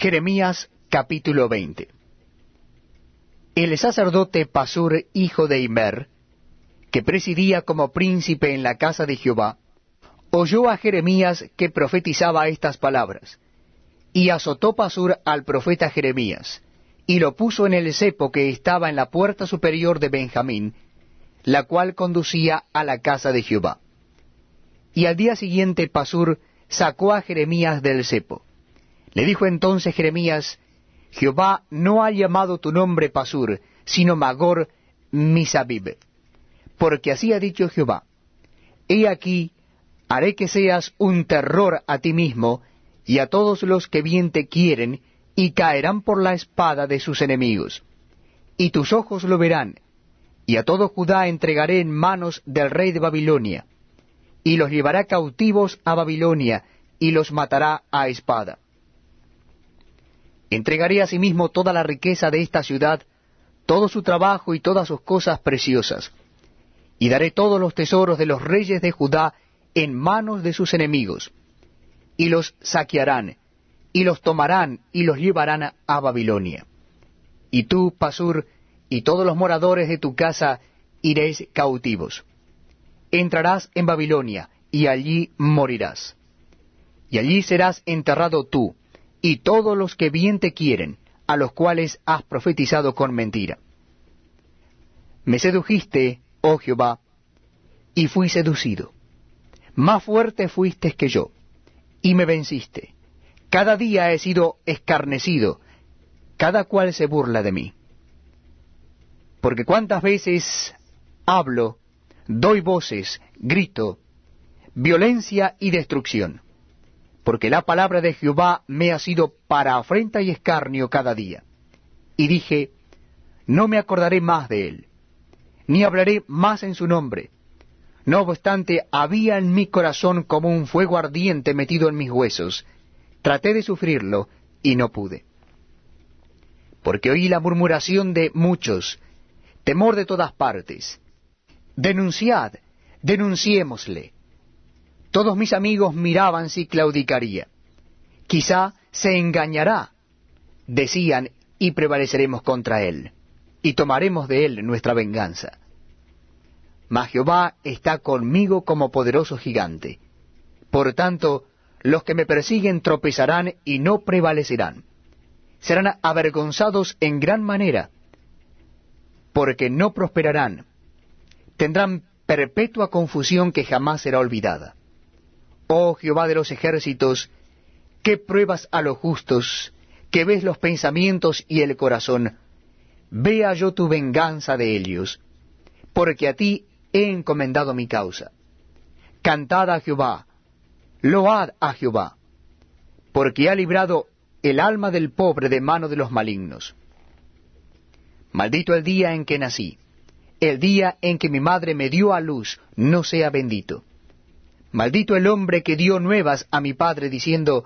Jeremías capítulo 20 El sacerdote Pasur, hijo de Imer, que presidía como príncipe en la casa de Jehová, oyó a Jeremías que profetizaba estas palabras, y azotó Pasur al profeta Jeremías, y lo puso en el cepo que estaba en la puerta superior de Benjamín, la cual conducía a la casa de Jehová. Y al día siguiente Pasur sacó a Jeremías del cepo. Le dijo entonces Jeremías, Jehová no ha llamado tu nombre Pasur, sino Magor Misabib, porque así ha dicho Jehová, He aquí, haré que seas un terror a ti mismo y a todos los que bien te quieren, y caerán por la espada de sus enemigos. Y tus ojos lo verán, y a todo Judá entregaré en manos del rey de Babilonia, y los llevará cautivos a Babilonia, y los matará a espada. Entregaré asimismo toda la riqueza de esta ciudad, todo su trabajo y todas sus cosas preciosas, y daré todos los tesoros de los reyes de Judá en manos de sus enemigos, y los saquearán, y los tomarán y los llevarán a Babilonia. Y tú, Pasur, y todos los moradores de tu casa iréis cautivos. Entrarás en Babilonia, y allí morirás. Y allí serás enterrado tú, y todos los que bien te quieren, a los cuales has profetizado con mentira. Me sedujiste, oh Jehová, y fui seducido. Más fuerte fuiste que yo, y me venciste. Cada día he sido escarnecido, cada cual se burla de mí. Porque cuántas veces hablo, doy voces, grito, violencia y destrucción porque la palabra de Jehová me ha sido para afrenta y escarnio cada día. Y dije, no me acordaré más de él, ni hablaré más en su nombre. No obstante, había en mi corazón como un fuego ardiente metido en mis huesos. Traté de sufrirlo, y no pude. Porque oí la murmuración de muchos, temor de todas partes. Denunciad, denunciémosle todos mis amigos miraban si claudicaría. Quizá se engañará, decían, y prevaleceremos contra él, y tomaremos de él nuestra venganza. Mas Jehová está conmigo como poderoso gigante. Por tanto, los que me persiguen tropezarán y no prevalecerán. Serán avergonzados en gran manera, porque no prosperarán. Tendrán perpetua confusión que jamás será olvidada. Oh Jehová de los ejércitos, que pruebas a los justos, que ves los pensamientos y el corazón, vea yo tu venganza de ellos, porque a ti he encomendado mi causa. Cantad a Jehová, load a Jehová, porque ha librado el alma del pobre de mano de los malignos. Maldito el día en que nací, el día en que mi madre me dio a luz, no sea bendito. Maldito el hombre que dio nuevas a mi padre diciendo,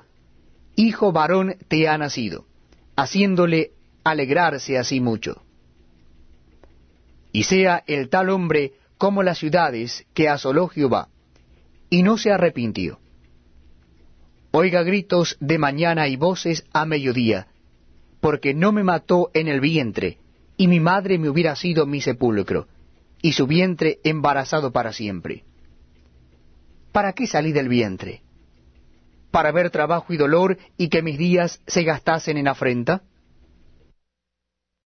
Hijo varón te ha nacido, haciéndole alegrarse así mucho. Y sea el tal hombre como las ciudades que asoló Jehová, y no se arrepintió. Oiga gritos de mañana y voces a mediodía, porque no me mató en el vientre, y mi madre me hubiera sido mi sepulcro, y su vientre embarazado para siempre. ¿Para qué salí del vientre? ¿Para ver trabajo y dolor y que mis días se gastasen en afrenta?